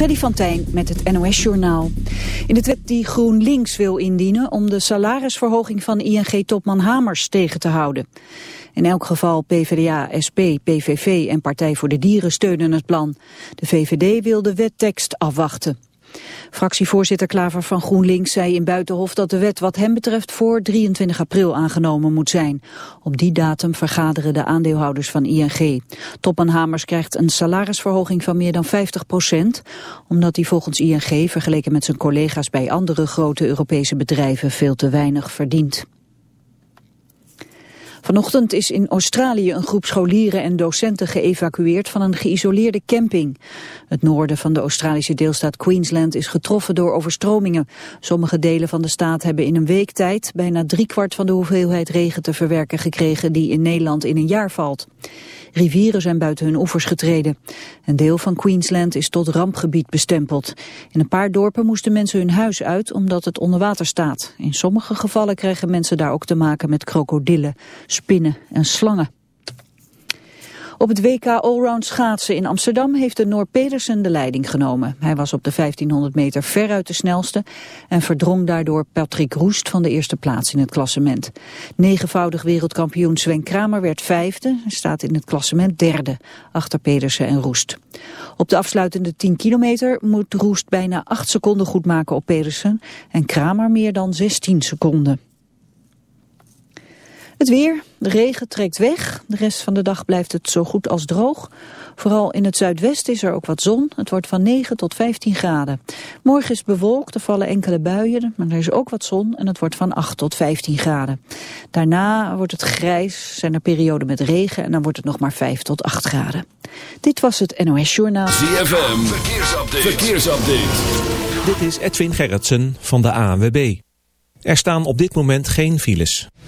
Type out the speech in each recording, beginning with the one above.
Freddy van Tijn met het NOS-journaal. In de wet die GroenLinks wil indienen om de salarisverhoging van ING-topman Hamers tegen te houden. In elk geval PvdA, SP, PVV en Partij voor de Dieren steunen het plan. De VVD wil de wettekst afwachten. Fractievoorzitter Klaver van GroenLinks zei in Buitenhof dat de wet wat hem betreft voor 23 april aangenomen moet zijn. Op die datum vergaderen de aandeelhouders van ING. Topman Hamers krijgt een salarisverhoging van meer dan 50 procent, omdat hij volgens ING vergeleken met zijn collega's bij andere grote Europese bedrijven veel te weinig verdient. Vanochtend is in Australië een groep scholieren en docenten geëvacueerd van een geïsoleerde camping. Het noorden van de Australische deelstaat Queensland is getroffen door overstromingen. Sommige delen van de staat hebben in een week tijd bijna driekwart van de hoeveelheid regen te verwerken gekregen die in Nederland in een jaar valt. Rivieren zijn buiten hun oevers getreden. Een deel van Queensland is tot rampgebied bestempeld. In een paar dorpen moesten mensen hun huis uit omdat het onder water staat. In sommige gevallen krijgen mensen daar ook te maken met krokodillen, spinnen en slangen. Op het WK Allround schaatsen in Amsterdam heeft de Noor Pedersen de leiding genomen. Hij was op de 1500 meter veruit de snelste en verdrong daardoor Patrick Roest van de eerste plaats in het klassement. Negenvoudig wereldkampioen Sven Kramer werd vijfde en staat in het klassement derde, achter Pedersen en Roest. Op de afsluitende 10 kilometer moet Roest bijna 8 seconden goed maken op Pedersen en Kramer meer dan 16 seconden. Het weer, de regen trekt weg. De rest van de dag blijft het zo goed als droog. Vooral in het zuidwesten is er ook wat zon. Het wordt van 9 tot 15 graden. Morgen is bewolkt, er vallen enkele buien, maar er is ook wat zon en het wordt van 8 tot 15 graden. Daarna wordt het grijs, zijn er perioden met regen en dan wordt het nog maar 5 tot 8 graden. Dit was het NOS Journaal. ZFM, verkeersupdate. verkeersupdate. Dit is Edwin Gerritsen van de ANWB. Er staan op dit moment geen files.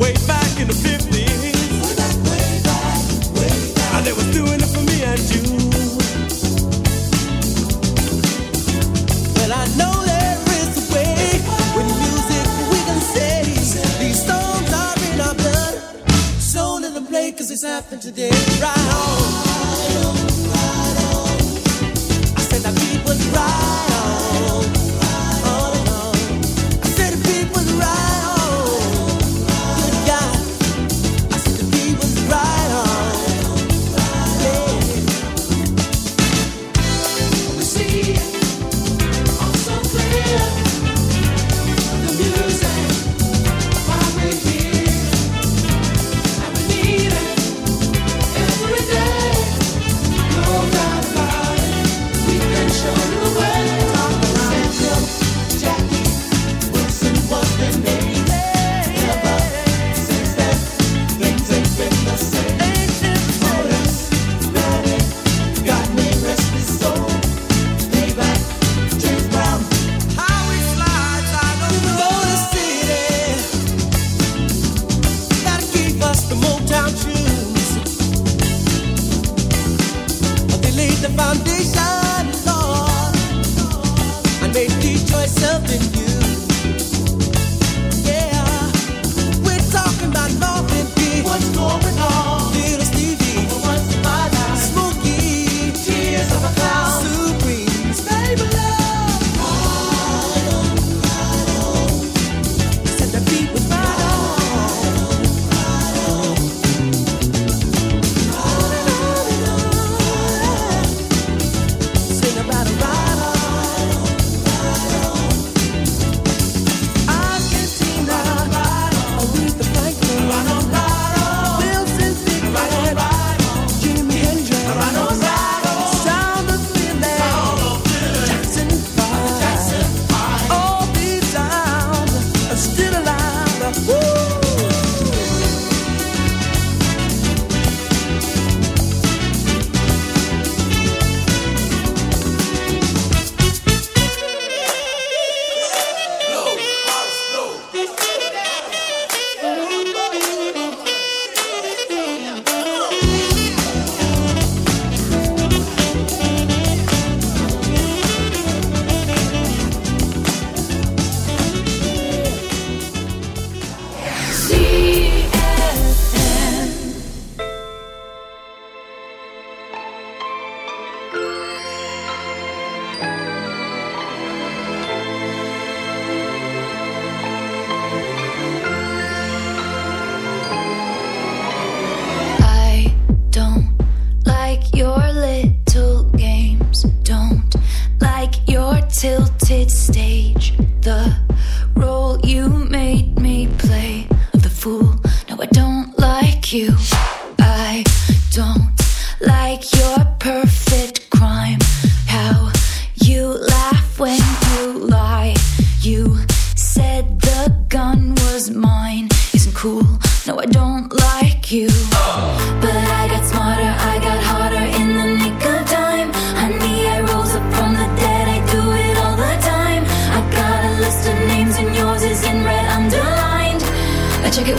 wait.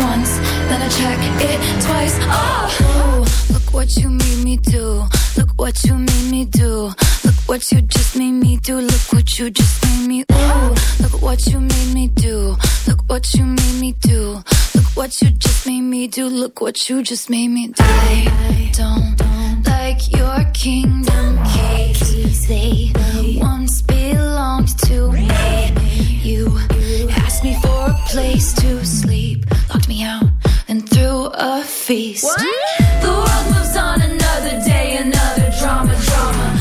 Once, then I check it twice. Oh, look what you made me do. Look what you made me do. Look what you just made me do. Look what you just made me. Ooh, look what you made me do. Look what you made me do. Look what you just made me do. Look what you just made me do. I don't like your kingdom keys. They once belonged to me. You asked me for a place to sleep, me out, and threw a feast. The world moves on another day, another drama, drama.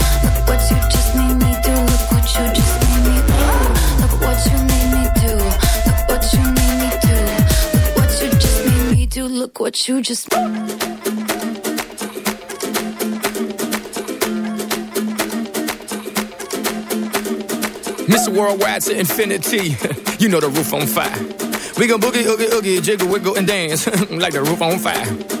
What you just. Mr. Worldwide to infinity. you know the roof on fire. We gon' boogie, oogie, oogie, jiggle, wiggle, and dance like the roof on fire.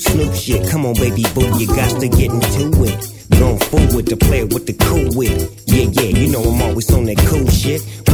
Snoop shit. Come on, baby boo, you got to get into it. Going forward to play with the cool wit. Yeah, yeah, you know I'm always on that cool shit.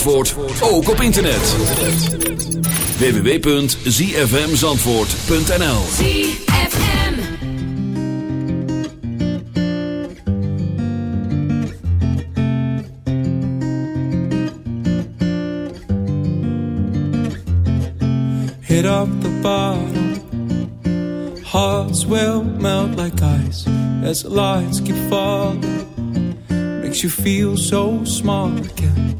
Zandvoort, ook op internet. www.zfmzandvoort.nl ZFM. hit up the bottom. Hearts will melt like ice as the lights keep falling. Makes you feel so small again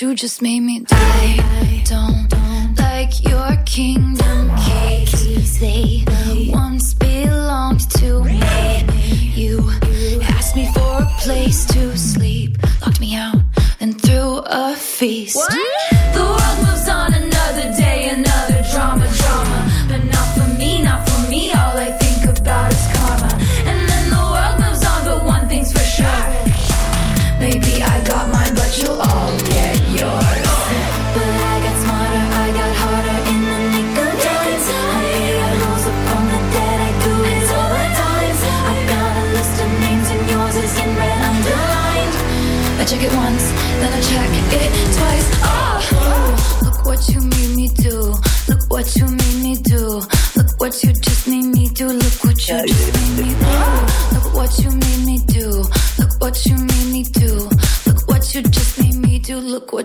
you just made.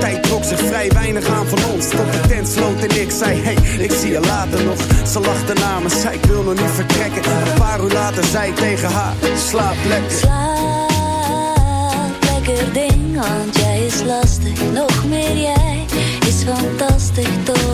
Tijd trok zich vrij weinig aan van ons. Tot de tent sloot en ik zei, hey, ik zie je later nog. Ze lachte na me, zei ik wil nog niet vertrekken. Een paar uur later zei ik tegen haar, slaap lekker. Slaap, lekker ding, want jij is lastig. Nog meer jij is fantastisch toch?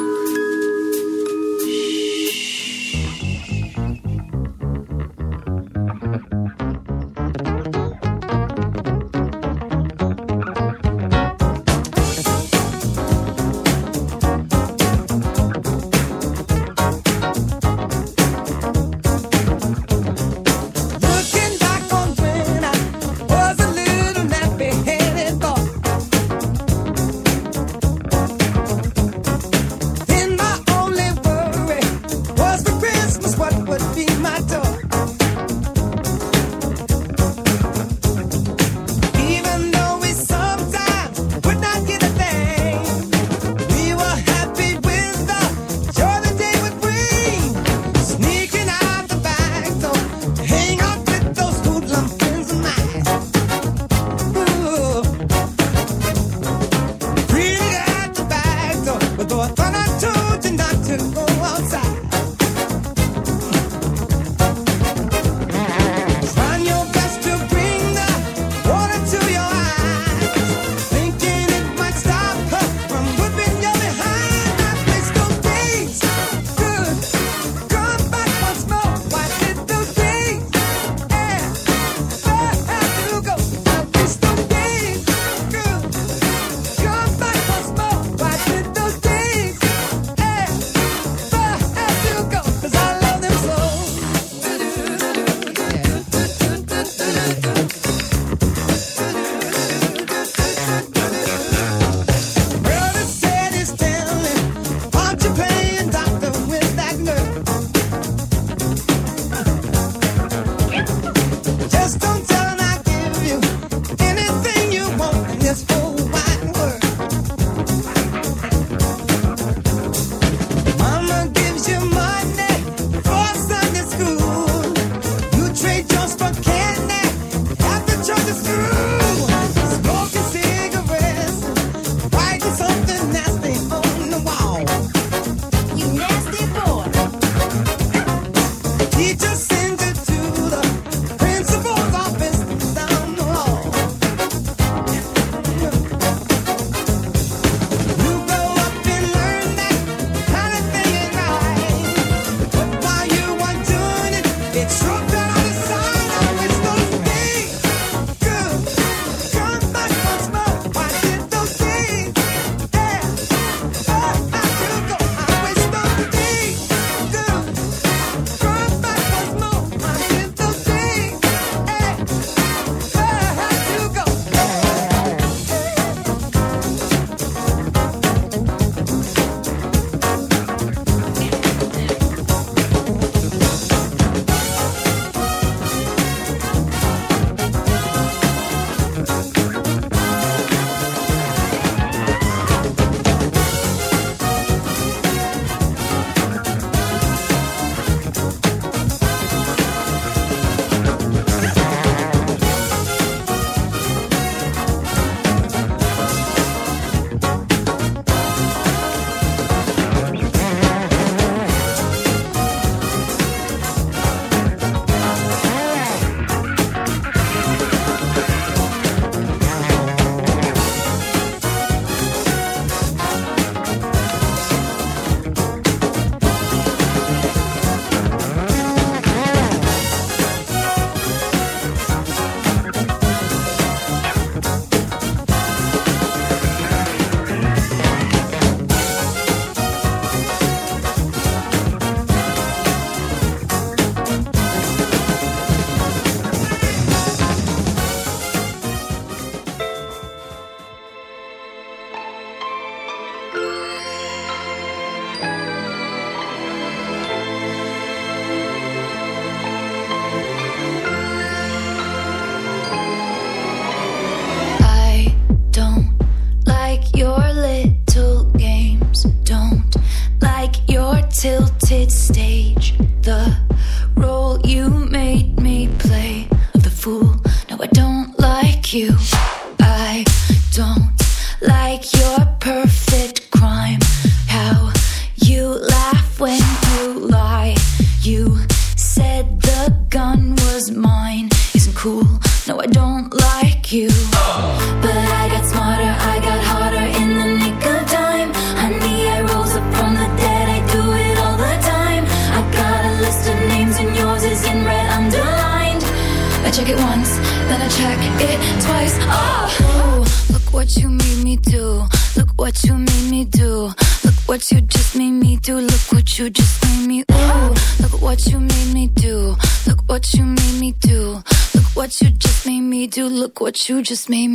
you just made me.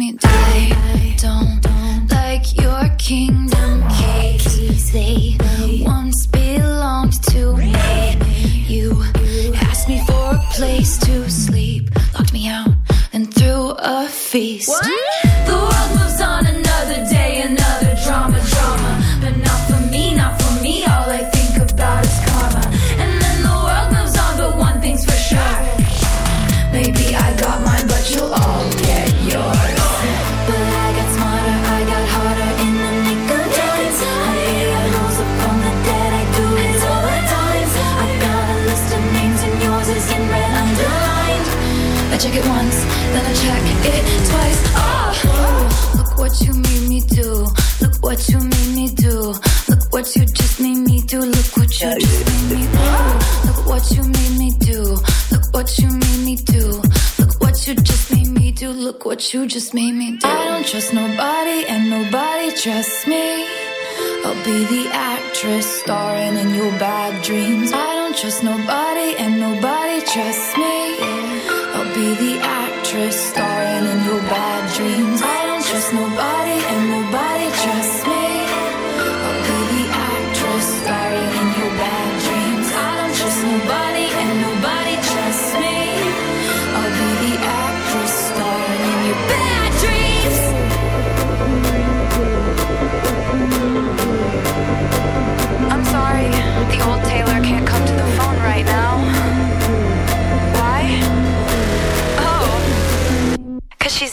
trust me, I'll be the actress starring in your bad dreams. I don't trust nobody.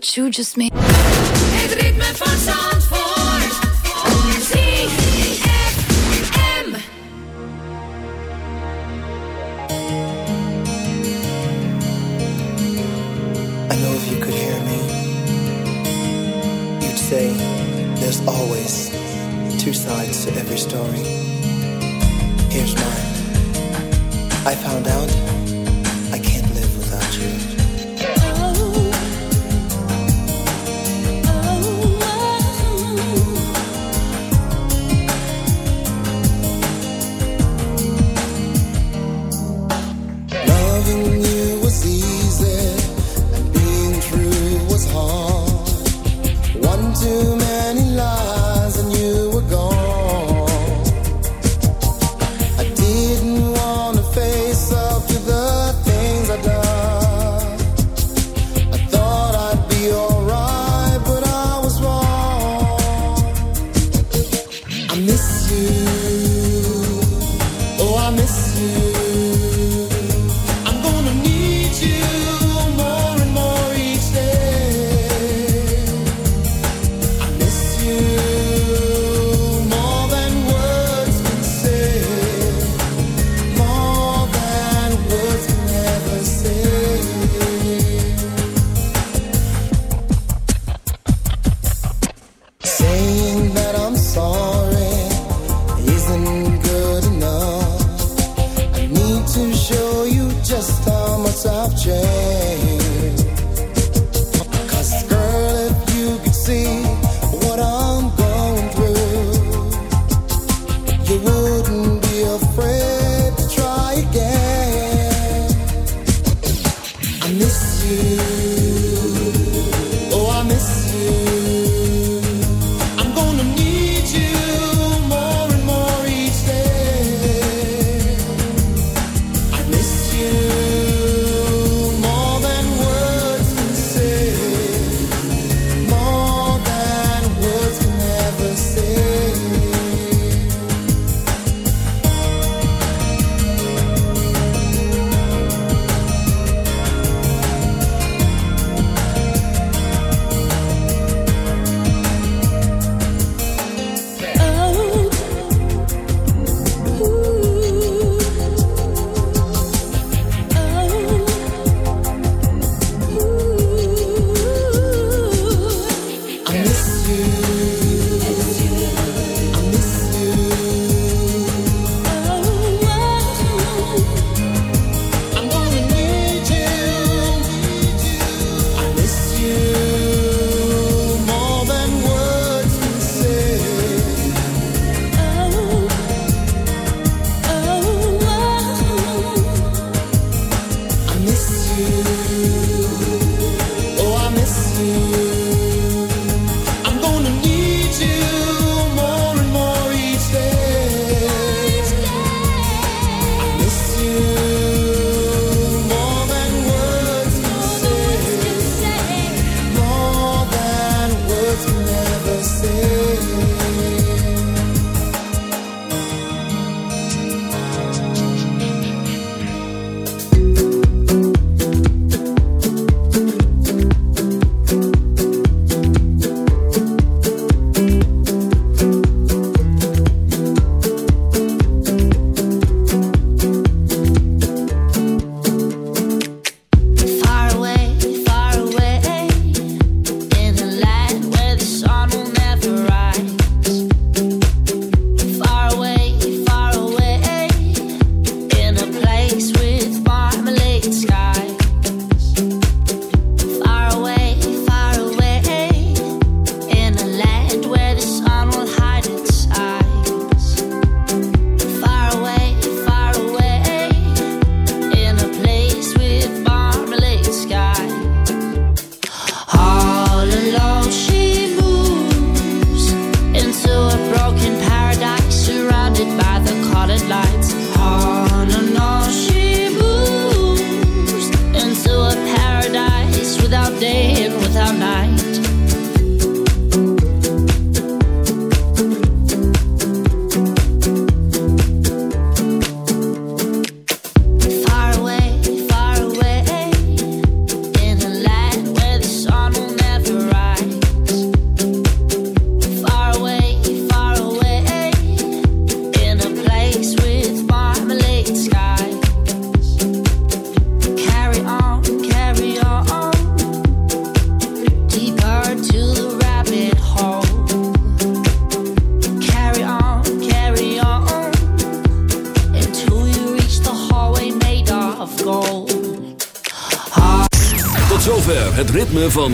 what you just made. Het ritme van I know if you could hear me, you'd say there's always two sides to every story. Here's mine. I found out miss you.